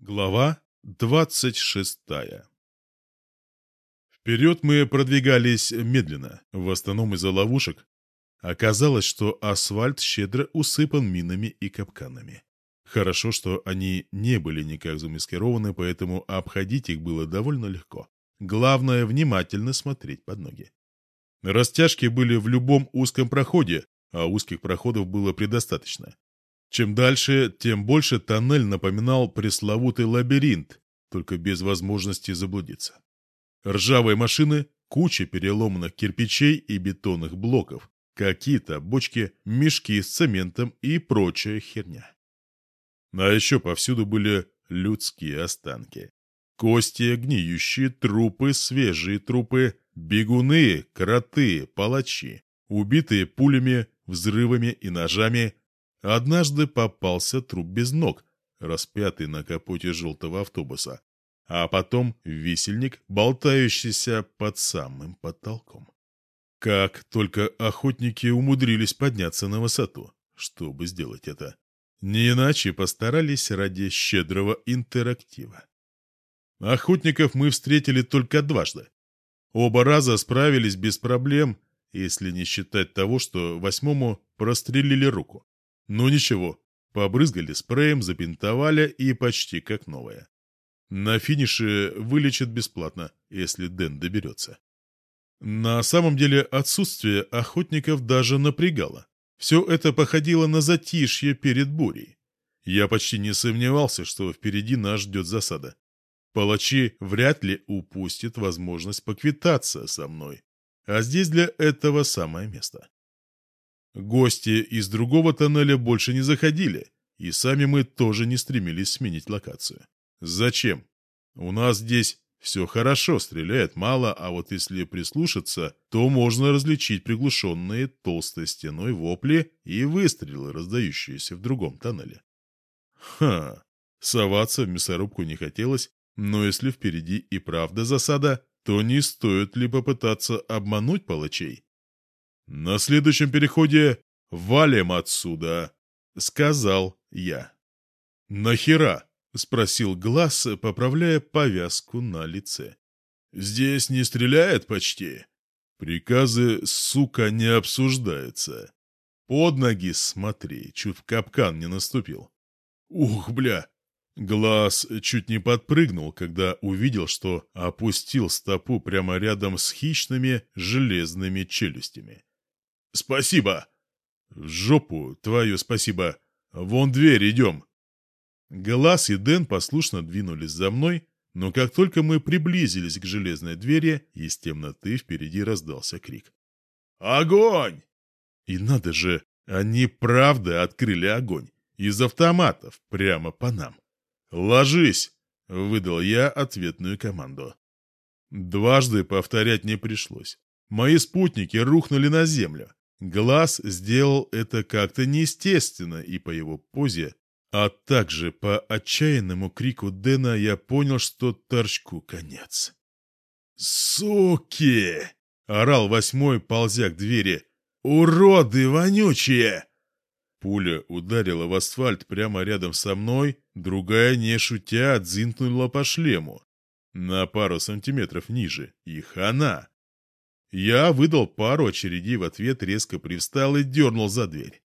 Глава двадцать шестая Вперед мы продвигались медленно, в основном из-за ловушек. Оказалось, что асфальт щедро усыпан минами и капканами. Хорошо, что они не были никак замаскированы, поэтому обходить их было довольно легко. Главное, внимательно смотреть под ноги. Растяжки были в любом узком проходе, а узких проходов было предостаточно. Чем дальше, тем больше тоннель напоминал пресловутый лабиринт, только без возможности заблудиться. Ржавые машины, куча переломанных кирпичей и бетонных блоков, какие-то бочки, мешки с цементом и прочая херня. А еще повсюду были людские останки. Кости, гниющие трупы, свежие трупы, бегуны, кроты, палачи, убитые пулями, взрывами и ножами, Однажды попался труп без ног, распятый на капоте желтого автобуса, а потом висельник, болтающийся под самым потолком. Как только охотники умудрились подняться на высоту, чтобы сделать это. Не иначе постарались ради щедрого интерактива. Охотников мы встретили только дважды. Оба раза справились без проблем, если не считать того, что восьмому прострелили руку. Ну ничего, побрызгали спреем, забинтовали и почти как новое. На финише вылечат бесплатно, если Дэн доберется. На самом деле отсутствие охотников даже напрягало. Все это походило на затишье перед бурей. Я почти не сомневался, что впереди нас ждет засада. Палачи вряд ли упустят возможность поквитаться со мной. А здесь для этого самое место. Гости из другого тоннеля больше не заходили, и сами мы тоже не стремились сменить локацию. Зачем? У нас здесь все хорошо, стреляет мало, а вот если прислушаться, то можно различить приглушенные толстой стеной вопли и выстрелы, раздающиеся в другом тоннеле. Ха, соваться в мясорубку не хотелось, но если впереди и правда засада, то не стоит ли попытаться обмануть палачей? «На следующем переходе валим отсюда», — сказал я. «Нахера?» — спросил Глаз, поправляя повязку на лице. «Здесь не стреляет почти. Приказы, сука, не обсуждаются. Под ноги смотри, чуть в капкан не наступил. Ух, бля!» Глаз чуть не подпрыгнул, когда увидел, что опустил стопу прямо рядом с хищными железными челюстями. «Спасибо!» «В жопу твою спасибо! Вон дверь, идем!» Глаз и Дэн послушно двинулись за мной, но как только мы приблизились к железной двери, из темноты впереди раздался крик. «Огонь!» И надо же, они правда открыли огонь. Из автоматов, прямо по нам. «Ложись!» — выдал я ответную команду. Дважды повторять не пришлось. Мои спутники рухнули на землю. Глаз сделал это как-то неестественно, и по его позе, а также по отчаянному крику Дэна я понял, что торчку конец. «Суки!» — орал восьмой, ползя к двери. «Уроды вонючие!» Пуля ударила в асфальт прямо рядом со мной, другая, не шутя, отзинкнула по шлему. На пару сантиметров ниже. И хана. Я выдал пару очередей в ответ, резко привстал и дернул за дверь.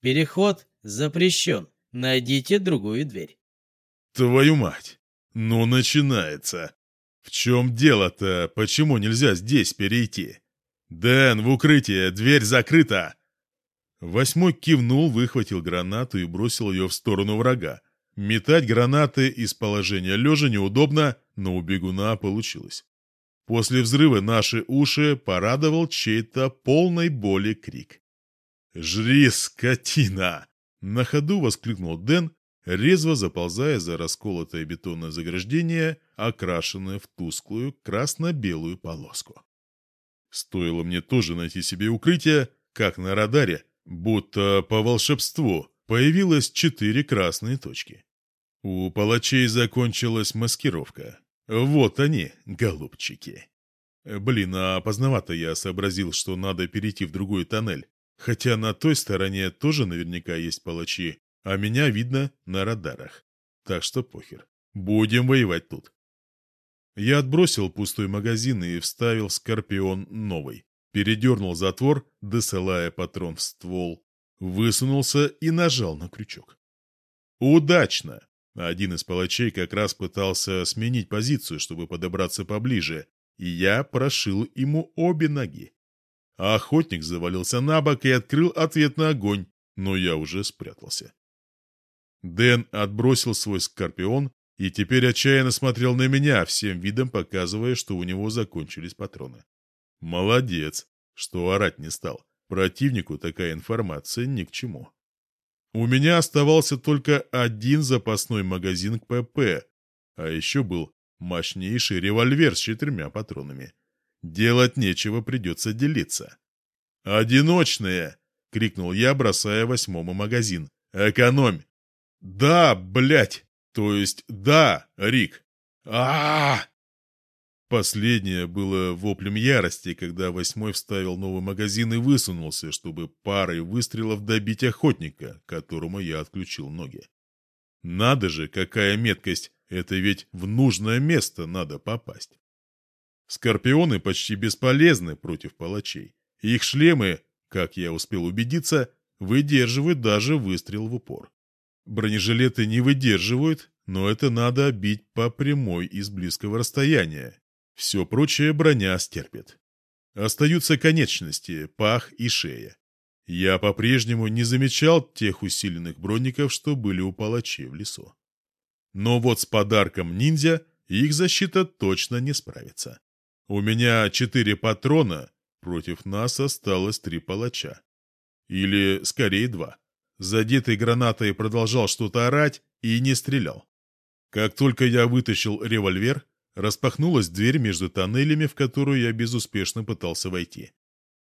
«Переход запрещен. Найдите другую дверь». «Твою мать! Ну, начинается! В чем дело-то? Почему нельзя здесь перейти? Дэн, в укрытие! Дверь закрыта!» Восьмой кивнул, выхватил гранату и бросил ее в сторону врага. Метать гранаты из положения лежа неудобно, но у бегуна получилось. После взрыва наши уши порадовал чей-то полной боли крик. «Жри, скотина!» На ходу воскликнул Дэн, резво заползая за расколотое бетонное заграждение, окрашенное в тусклую красно-белую полоску. Стоило мне тоже найти себе укрытие, как на радаре, будто по волшебству, появилось четыре красные точки. У палачей закончилась маскировка. Вот они, голубчики. Блин, а поздновато я сообразил, что надо перейти в другой тоннель. Хотя на той стороне тоже наверняка есть палачи, а меня видно на радарах. Так что похер. Будем воевать тут. Я отбросил пустой магазин и вставил Скорпион новый. Передернул затвор, досылая патрон в ствол. Высунулся и нажал на крючок. Удачно! Один из палачей как раз пытался сменить позицию, чтобы подобраться поближе, и я прошил ему обе ноги. А охотник завалился на бок и открыл ответный огонь, но я уже спрятался. Дэн отбросил свой скорпион и теперь отчаянно смотрел на меня, всем видом показывая, что у него закончились патроны. Молодец, что орать не стал. Противнику такая информация ни к чему. У меня оставался только один запасной магазин к ПП, а еще был мощнейший револьвер с четырьмя патронами. Делать нечего, придется делиться. «Одиночные!» — крикнул я, бросая восьмому магазин. «Экономь!» «Да, блядь! То есть да, Рик!» а, -а, -а Последнее было воплем ярости, когда восьмой вставил новый магазин и высунулся, чтобы парой выстрелов добить охотника, которому я отключил ноги. Надо же, какая меткость! Это ведь в нужное место надо попасть. Скорпионы почти бесполезны против палачей. Их шлемы, как я успел убедиться, выдерживают даже выстрел в упор. Бронежилеты не выдерживают, но это надо бить по прямой из близкого расстояния, все прочее броня стерпит. Остаются конечности, пах и шея. Я по-прежнему не замечал тех усиленных броников, что были у палачей в лесу. Но вот с подарком ниндзя их защита точно не справится. У меня четыре патрона, против нас осталось три палача. Или, скорее, два. Задетый гранатой продолжал что-то орать и не стрелял. Как только я вытащил револьвер, Распахнулась дверь между тоннелями, в которую я безуспешно пытался войти.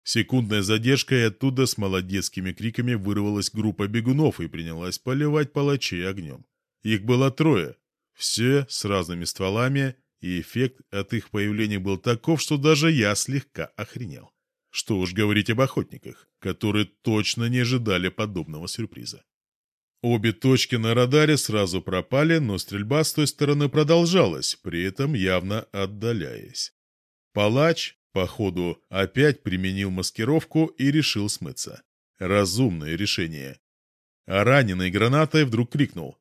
Секундная задержка, и оттуда с молодецкими криками вырвалась группа бегунов и принялась поливать палачей огнем. Их было трое, все с разными стволами, и эффект от их появления был таков, что даже я слегка охренел. Что уж говорить об охотниках, которые точно не ожидали подобного сюрприза. Обе точки на радаре сразу пропали, но стрельба с той стороны продолжалась, при этом явно отдаляясь. Палач, походу, опять применил маскировку и решил смыться. Разумное решение. А раненый гранатой вдруг крикнул.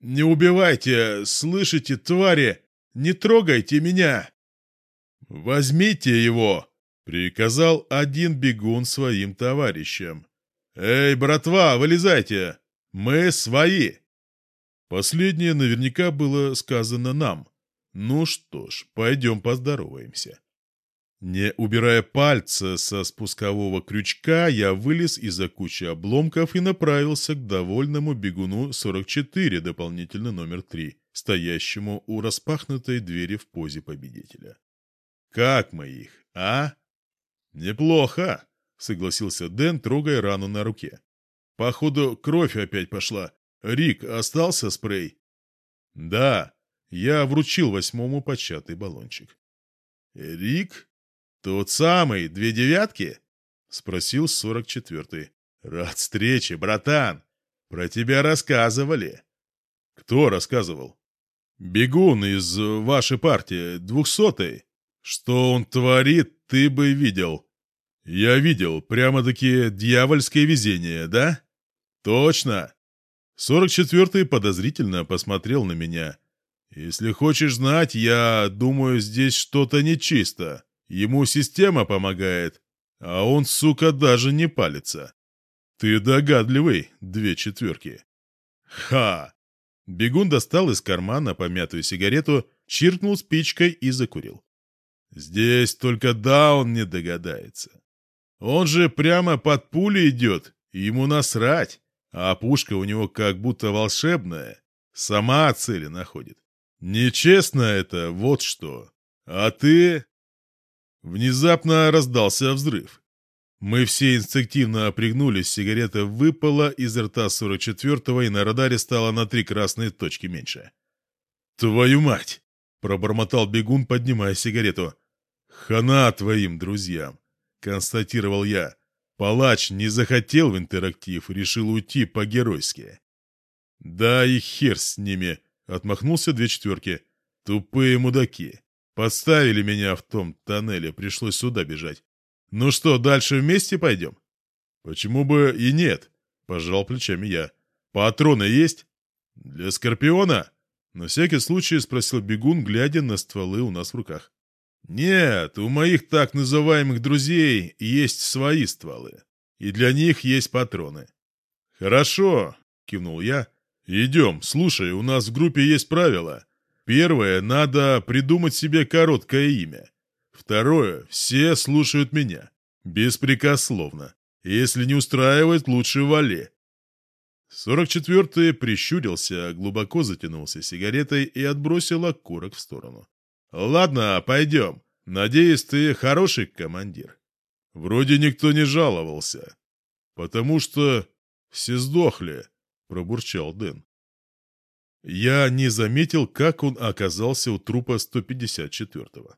«Не убивайте! Слышите, твари! Не трогайте меня!» «Возьмите его!» — приказал один бегун своим товарищам. «Эй, братва, вылезайте! Мы свои!» Последнее наверняка было сказано нам. Ну что ж, пойдем поздороваемся. Не убирая пальца со спускового крючка, я вылез из-за кучи обломков и направился к довольному бегуну 44, дополнительно номер 3, стоящему у распахнутой двери в позе победителя. «Как мы их, а?» «Неплохо», — согласился Дэн, трогая рану на руке. Походу, кровь опять пошла. Рик, остался спрей? Да, я вручил восьмому початый баллончик. Рик? Тот самый, две девятки? Спросил сорок четвертый. Рад встрече, братан. Про тебя рассказывали. Кто рассказывал? Бегун из вашей партии, двухсотый. Что он творит, ты бы видел. «Я видел, прямо-таки дьявольское везение, да?» «Точно!» Сорок четвертый подозрительно посмотрел на меня. «Если хочешь знать, я думаю, здесь что-то нечисто. Ему система помогает, а он, сука, даже не палится. Ты догадливый, две четверки». «Ха!» Бегун достал из кармана помятую сигарету, чиркнул спичкой и закурил. «Здесь только Даун не догадается. Он же прямо под пули идет, ему насрать, а пушка у него как будто волшебная, сама цели находит. Нечестно это, вот что. А ты... Внезапно раздался взрыв. Мы все инстинктивно опрягнулись, сигарета выпала из рта 44-го, и на радаре стало на три красные точки меньше. «Твою мать!» — пробормотал бегун, поднимая сигарету. «Хана твоим друзьям! Констатировал я. Палач не захотел в интерактив решил уйти по-геройски. «Да и хер с ними!» — отмахнулся две четверки. «Тупые мудаки. Подставили меня в том тоннеле, пришлось сюда бежать. Ну что, дальше вместе пойдем?» «Почему бы и нет?» — пожал плечами я. «Патроны есть?» «Для Скорпиона?» На всякий случай спросил бегун, глядя на стволы у нас в руках. «Нет, у моих так называемых друзей есть свои стволы, и для них есть патроны». «Хорошо», — кивнул я. «Идем, слушай, у нас в группе есть правила. Первое, надо придумать себе короткое имя. Второе, все слушают меня. Беспрекословно. Если не устраивает, лучше вали. Сорок четвертый прищурился, глубоко затянулся сигаретой и отбросил окурок в сторону. «Ладно, пойдем. Надеюсь, ты хороший командир». Вроде никто не жаловался. «Потому что все сдохли», — пробурчал Дэн. Я не заметил, как он оказался у трупа 154-го.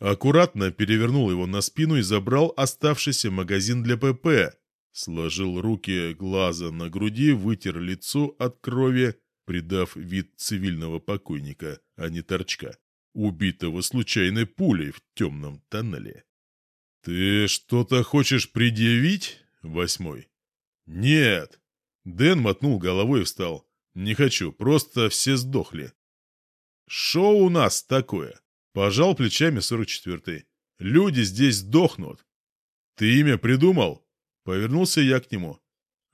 Аккуратно перевернул его на спину и забрал оставшийся магазин для ПП, Сложил руки глаза на груди, вытер лицо от крови, придав вид цивильного покойника, а не торчка, убитого случайной пулей в темном тоннеле. «Ты что-то хочешь предъявить, восьмой?» «Нет!» Дэн мотнул головой и встал. «Не хочу, просто все сдохли». «Шоу у нас такое!» Пожал плечами сорок четвертый. «Люди здесь сдохнут!» «Ты имя придумал?» Повернулся я к нему.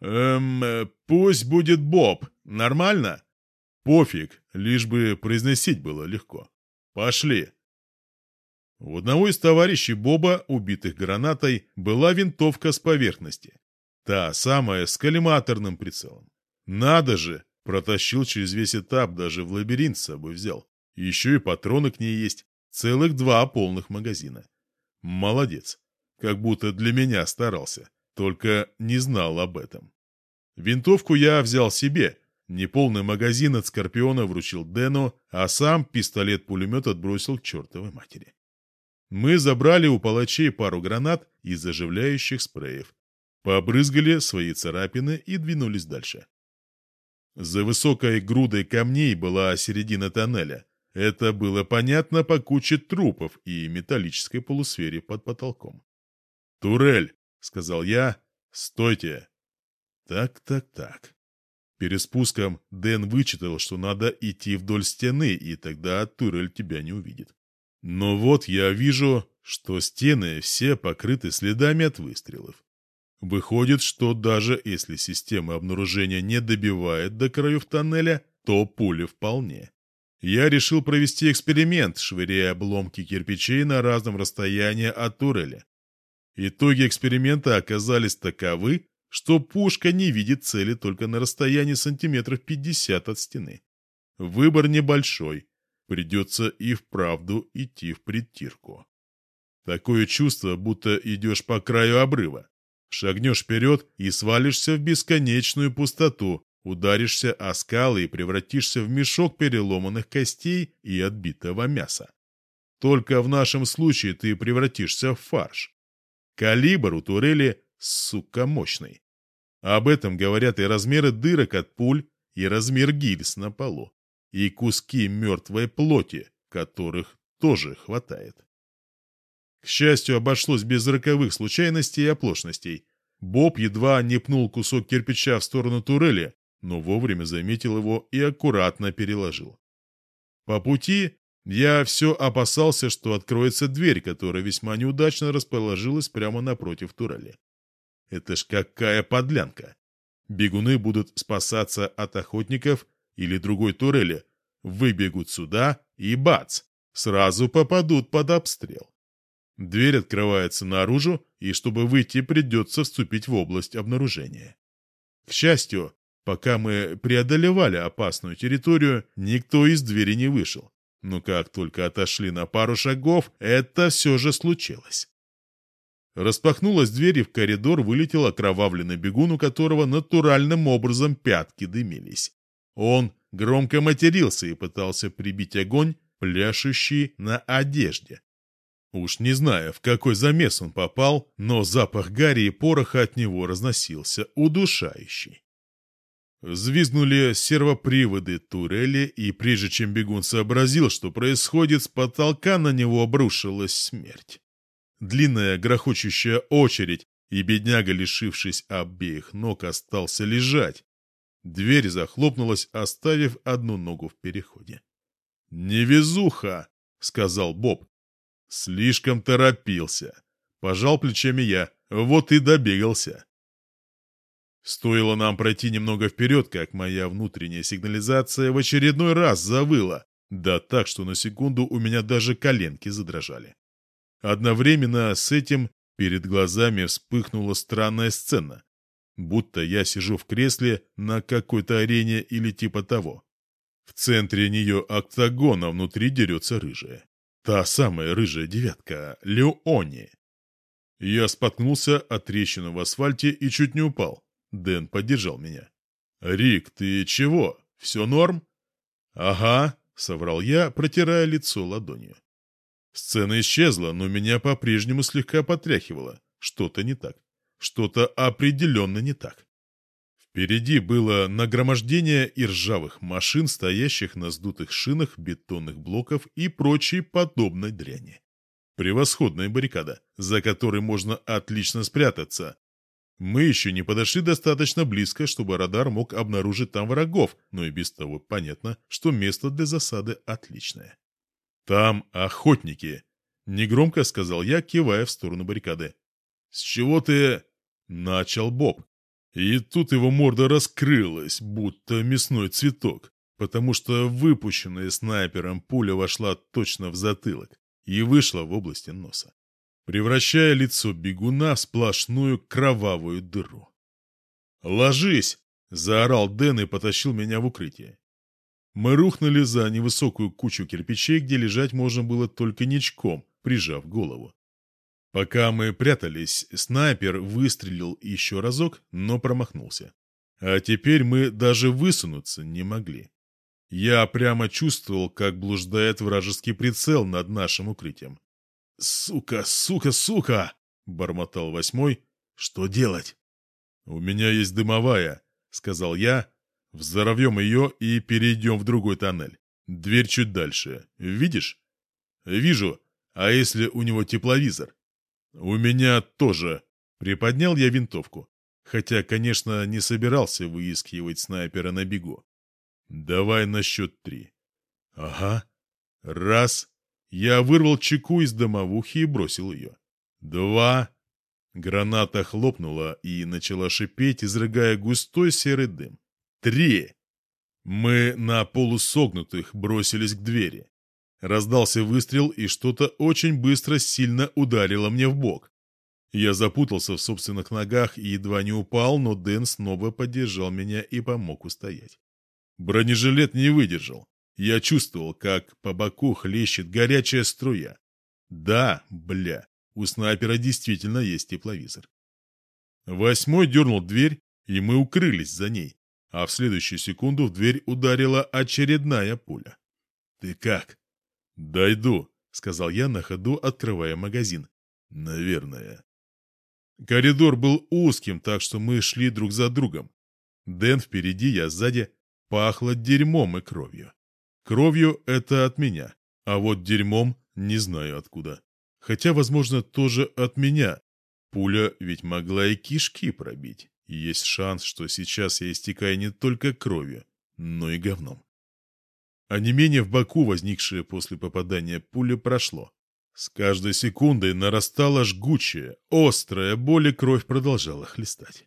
«Эм, э, пусть будет Боб. Нормально?» «Пофиг, лишь бы произносить было легко. Пошли!» У одного из товарищей Боба, убитых гранатой, была винтовка с поверхности. Та самая с коллиматорным прицелом. Надо же! Протащил через весь этап, даже в лабиринт с собой взял. Еще и патроны к ней есть. Целых два полных магазина. Молодец. Как будто для меня старался только не знал об этом. Винтовку я взял себе, неполный магазин от Скорпиона вручил Дэну, а сам пистолет-пулемет отбросил к чертовой матери. Мы забрали у палачей пару гранат и заживляющих спреев, побрызгали свои царапины и двинулись дальше. За высокой грудой камней была середина тоннеля. Это было понятно по куче трупов и металлической полусфере под потолком. «Турель!» — сказал я. «Стойте!» «Так, так, так». Перед спуском Дэн вычитал, что надо идти вдоль стены, и тогда турель тебя не увидит. Но вот я вижу, что стены все покрыты следами от выстрелов. Выходит, что даже если система обнаружения не добивает до краев тоннеля, то пули вполне. Я решил провести эксперимент, швыряя обломки кирпичей на разном расстоянии от турели. Итоги эксперимента оказались таковы, что пушка не видит цели только на расстоянии сантиметров 50 от стены. Выбор небольшой, придется и вправду идти в притирку. Такое чувство, будто идешь по краю обрыва. Шагнешь вперед и свалишься в бесконечную пустоту, ударишься о скалы и превратишься в мешок переломанных костей и отбитого мяса. Только в нашем случае ты превратишься в фарш. Калибр у турели, сука, мощный. Об этом говорят и размеры дырок от пуль, и размер гильз на полу, и куски мертвой плоти, которых тоже хватает. К счастью, обошлось без роковых случайностей и оплошностей. Боб едва не пнул кусок кирпича в сторону турели, но вовремя заметил его и аккуратно переложил. По пути я все опасался, что откроется дверь, которая весьма неудачно расположилась прямо напротив турели. Это ж какая подлянка! Бегуны будут спасаться от охотников или другой турели, выбегут сюда и бац! Сразу попадут под обстрел. Дверь открывается наружу, и чтобы выйти, придется вступить в область обнаружения. К счастью, пока мы преодолевали опасную территорию, никто из двери не вышел. Но как только отошли на пару шагов, это все же случилось. Распахнулась дверь, и в коридор вылетел окровавленный бегун, у которого натуральным образом пятки дымились. Он громко матерился и пытался прибить огонь, пляшущий на одежде. Уж не знаю, в какой замес он попал, но запах гари и пороха от него разносился удушающий. Взвизгнули сервоприводы турели, и прежде чем бегун сообразил, что происходит, с потолка на него обрушилась смерть. Длинная грохочущая очередь, и бедняга, лишившись обеих ног, остался лежать. Дверь захлопнулась, оставив одну ногу в переходе. «Невезуха!» — сказал Боб. «Слишком торопился». Пожал плечами я, вот и добегался. Стоило нам пройти немного вперед, как моя внутренняя сигнализация в очередной раз завыла, да так, что на секунду у меня даже коленки задрожали. Одновременно с этим перед глазами вспыхнула странная сцена, будто я сижу в кресле на какой-то арене или типа того. В центре нее октагона внутри дерется рыжая. Та самая рыжая девятка, Леони. Я споткнулся от трещины в асфальте и чуть не упал. Дэн поддержал меня. «Рик, ты чего? Все норм?» «Ага», — соврал я, протирая лицо ладонью. Сцена исчезла, но меня по-прежнему слегка потряхивало. Что-то не так. Что-то определенно не так. Впереди было нагромождение и ржавых машин, стоящих на сдутых шинах, бетонных блоков и прочей подобной дряни. Превосходная баррикада, за которой можно отлично спрятаться, мы еще не подошли достаточно близко, чтобы радар мог обнаружить там врагов, но и без того понятно, что место для засады отличное. «Там охотники!» — негромко сказал я, кивая в сторону баррикады. «С чего ты...» — начал Боб. И тут его морда раскрылась, будто мясной цветок, потому что выпущенная снайпером пуля вошла точно в затылок и вышла в области носа превращая лицо бегуна в сплошную кровавую дыру. «Ложись!» — заорал Дэн и потащил меня в укрытие. Мы рухнули за невысокую кучу кирпичей, где лежать можно было только ничком, прижав голову. Пока мы прятались, снайпер выстрелил еще разок, но промахнулся. А теперь мы даже высунуться не могли. Я прямо чувствовал, как блуждает вражеский прицел над нашим укрытием. «Сука, сука, сука!» — бормотал восьмой. «Что делать?» «У меня есть дымовая», — сказал я. «Взорвем ее и перейдем в другой тоннель. Дверь чуть дальше. Видишь?» «Вижу. А если у него тепловизор?» «У меня тоже». Приподнял я винтовку. Хотя, конечно, не собирался выискивать снайпера на бегу. «Давай на счет три». «Ага. Раз, я вырвал чеку из домовухи и бросил ее. Два. Граната хлопнула и начала шипеть, изрыгая густой серый дым. Три. Мы на полусогнутых бросились к двери. Раздался выстрел, и что-то очень быстро сильно ударило мне в бок. Я запутался в собственных ногах и едва не упал, но Дэн снова поддержал меня и помог устоять. Бронежилет не выдержал. Я чувствовал, как по боку хлещет горячая струя. Да, бля, у снайпера действительно есть тепловизор. Восьмой дернул дверь, и мы укрылись за ней, а в следующую секунду в дверь ударила очередная пуля. «Ты как?» «Дойду», — сказал я на ходу, открывая магазин. «Наверное». Коридор был узким, так что мы шли друг за другом. Дэн впереди, я сзади, пахло дерьмом и кровью. Кровью это от меня, а вот дерьмом не знаю откуда. Хотя, возможно, тоже от меня. Пуля ведь могла и кишки пробить. Есть шанс, что сейчас я истекаю не только кровью, но и говном. А не менее в боку, возникшее после попадания пули, прошло. С каждой секундой нарастала жгучая, острая боль, и кровь продолжала хлестать.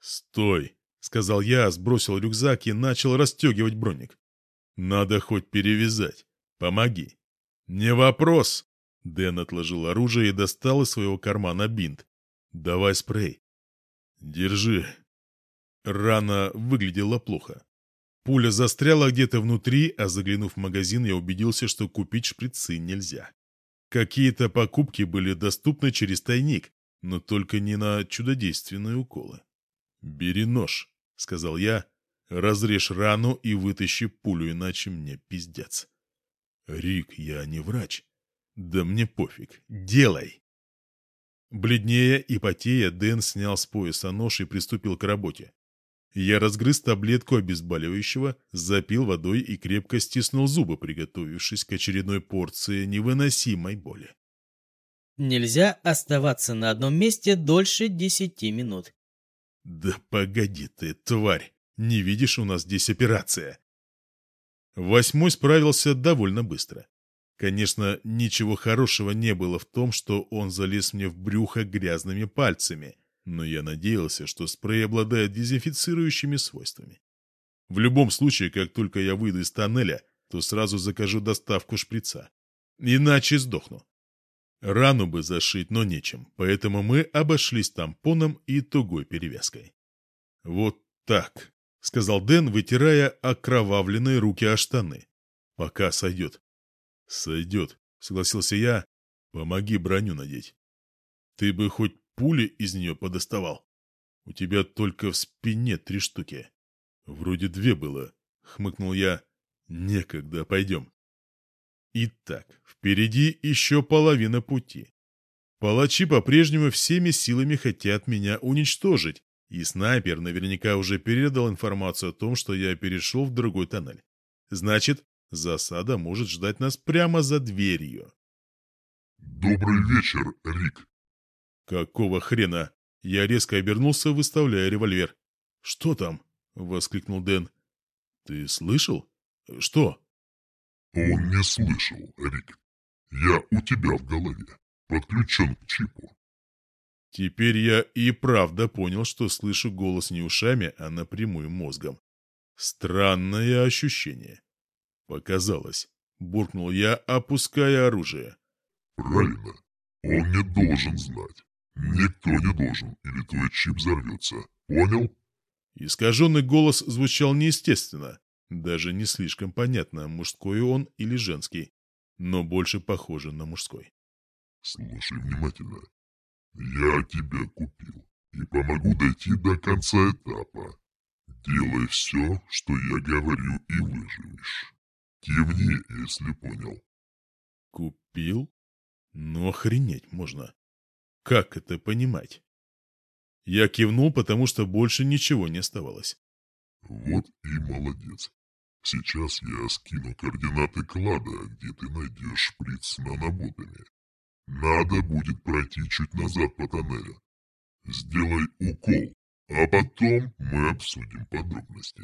«Стой!» — сказал я, сбросил рюкзак и начал расстегивать броник. Надо хоть перевязать. Помоги. Не вопрос. Дэн отложил оружие и достал из своего кармана бинт. Давай спрей. Держи. Рана выглядела плохо. Пуля застряла где-то внутри, а заглянув в магазин, я убедился, что купить шприцы нельзя. Какие-то покупки были доступны через тайник, но только не на чудодейственные уколы. «Бери нож», — сказал я, Разрежь рану и вытащи пулю, иначе мне пиздец. Рик, я не врач. Да мне пофиг. Делай. Бледнее и потея, Дэн снял с пояса нож и приступил к работе. Я разгрыз таблетку обезболивающего, запил водой и крепко стиснул зубы, приготовившись к очередной порции невыносимой боли. Нельзя оставаться на одном месте дольше десяти минут. Да погоди ты, тварь! Не видишь, у нас здесь операция. Восьмой справился довольно быстро. Конечно, ничего хорошего не было в том, что он залез мне в брюхо грязными пальцами, но я надеялся, что спрей обладает дезинфицирующими свойствами. В любом случае, как только я выйду из тоннеля, то сразу закажу доставку шприца. Иначе сдохну. Рану бы зашить, но нечем, поэтому мы обошлись тампоном и тугой перевязкой. «Вот так», — сказал Дэн, вытирая окровавленные руки о штаны. «Пока сойдет». «Сойдет», — согласился я. «Помоги броню надеть. Ты бы хоть пули из нее подоставал. У тебя только в спине три штуки. Вроде две было», — хмыкнул я. «Некогда, пойдем». Итак, впереди еще половина пути. Палачи по-прежнему всеми силами хотят меня уничтожить, и снайпер наверняка уже передал информацию о том, что я перешел в другой тоннель. Значит, засада может ждать нас прямо за дверью. «Добрый вечер, Рик!» «Какого хрена?» Я резко обернулся, выставляя револьвер. «Что там?» — воскликнул Дэн. «Ты слышал? Что?» Он не слышал, Рик. Я у тебя в голове, подключен к чипу. Теперь я и правда понял, что слышу голос не ушами, а напрямую мозгом. Странное ощущение. Показалось. Буркнул я, опуская оружие. Правильно. Он не должен знать. Никто не должен, или твой чип взорвется. Понял? Искаженный голос звучал неестественно. Даже не слишком понятно, мужской он или женский, но больше похоже на мужской. Слушай внимательно. Я тебя купил и помогу дойти до конца этапа. Делай все, что я говорю, и выживешь. Кивни, если понял. Купил? Ну, охренеть можно. Как это понимать? Я кивнул, потому что больше ничего не оставалось. Вот и молодец. Сейчас я скину координаты клада, где ты найдешь шприц с наноботами. Надо будет пройти чуть назад по тоннелю. Сделай укол, а потом мы обсудим подробности.